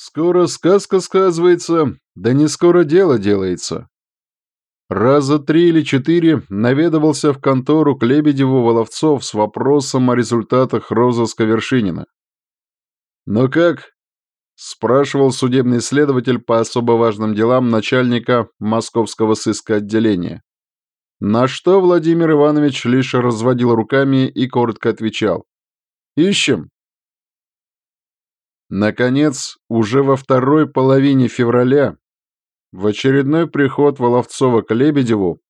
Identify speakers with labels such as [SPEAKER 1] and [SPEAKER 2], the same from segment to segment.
[SPEAKER 1] Скоро сказка сказывается, да не скоро дело делается. Раза три или четыре наведывался в контору к Лебедеву Воловцов с вопросом о результатах розыска Вершинина. «Ну как?» – спрашивал судебный следователь по особо важным делам начальника московского сыска отделения. На что Владимир Иванович лишь разводил руками и коротко отвечал. «Ищем». Наконец, уже во второй половине февраля, в очередной приход Воловцова к Лебедеву,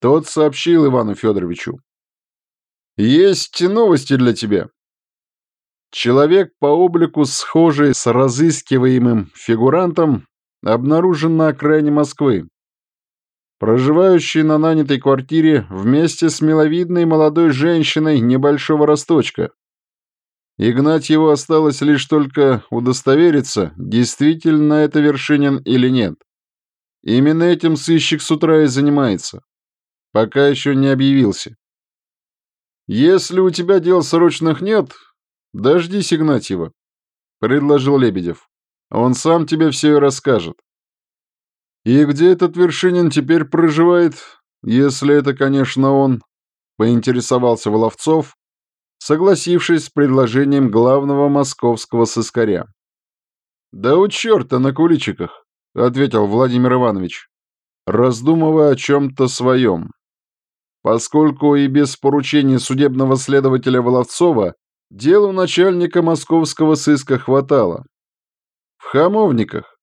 [SPEAKER 1] тот сообщил Ивану Федоровичу. «Есть новости для тебя. Человек по облику, схожий с разыскиваемым фигурантом, обнаружен на окраине Москвы, проживающий на нанятой квартире вместе с миловидной молодой женщиной небольшого росточка. Игнатьеву осталось лишь только удостовериться, действительно это Вершинин или нет. Именно этим сыщик с утра и занимается. Пока еще не объявился. «Если у тебя дел срочных нет, дождись Игнатьева», — предложил Лебедев. «Он сам тебе все и расскажет». «И где этот Вершинин теперь проживает, если это, конечно, он?» — поинтересовался Воловцов, согласившись с предложением главного московского сыскаря. «Да у черта на куличиках», — ответил Владимир Иванович, раздумывая о чем-то своем. Поскольку и без поручения судебного следователя Воловцова делу начальника московского сыска хватало. В хамовниках.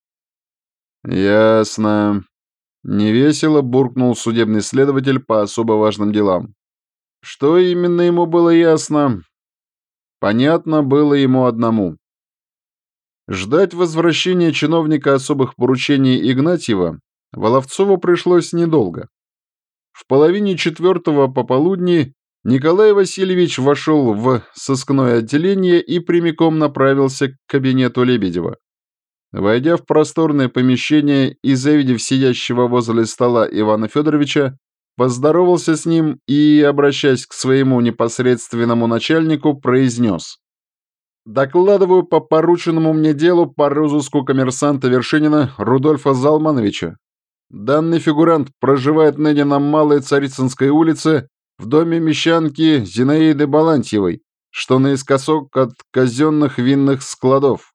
[SPEAKER 1] «Ясно», — невесело буркнул судебный следователь по особо важным делам. Что именно ему было ясно? Понятно было ему одному. Ждать возвращения чиновника особых поручений Игнатьева Воловцову пришлось недолго. В половине четвертого пополудни Николай Васильевич вошел в сыскное отделение и прямиком направился к кабинету Лебедева. Войдя в просторное помещение и завидев сидящего возле стола Ивана Федоровича, поздоровался с ним и, обращаясь к своему непосредственному начальнику, произнес. «Докладываю по порученному мне делу по розыску коммерсанта Вершинина Рудольфа Залмановича. Данный фигурант проживает ныне на Малой Царицынской улице в доме мещанки Зинаиды Балантьевой, что наискосок от казенных винных складов.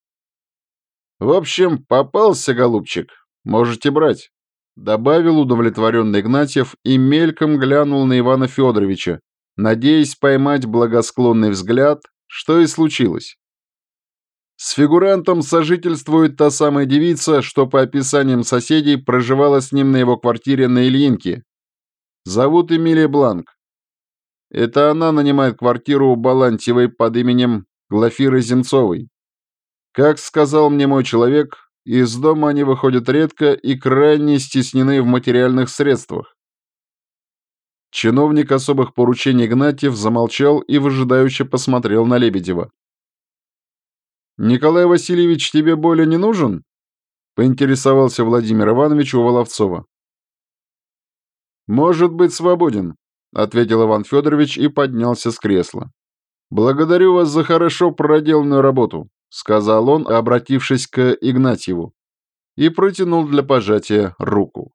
[SPEAKER 1] В общем, попался, голубчик, можете брать. Добавил удовлетворенный Игнатьев и мельком глянул на Ивана Федоровича, надеясь поймать благосклонный взгляд, что и случилось. С фигурантом сожительствует та самая девица, что по описаниям соседей проживала с ним на его квартире на Ильинке. Зовут Эмилия Бланк. Это она нанимает квартиру у Балантьевой под именем Глафиры Земцовой. Как сказал мне мой человек, из дома они выходят редко и крайне стеснены в материальных средствах. Чиновник особых поручений Игнатьев замолчал и выжидающе посмотрел на Лебедева. «Николай Васильевич тебе более не нужен?» — поинтересовался Владимир Иванович у Воловцова. «Может быть свободен», — ответил Иван Федорович и поднялся с кресла. «Благодарю вас за хорошо проделанную работу. — сказал он, обратившись к Игнатьеву, и протянул для пожатия руку.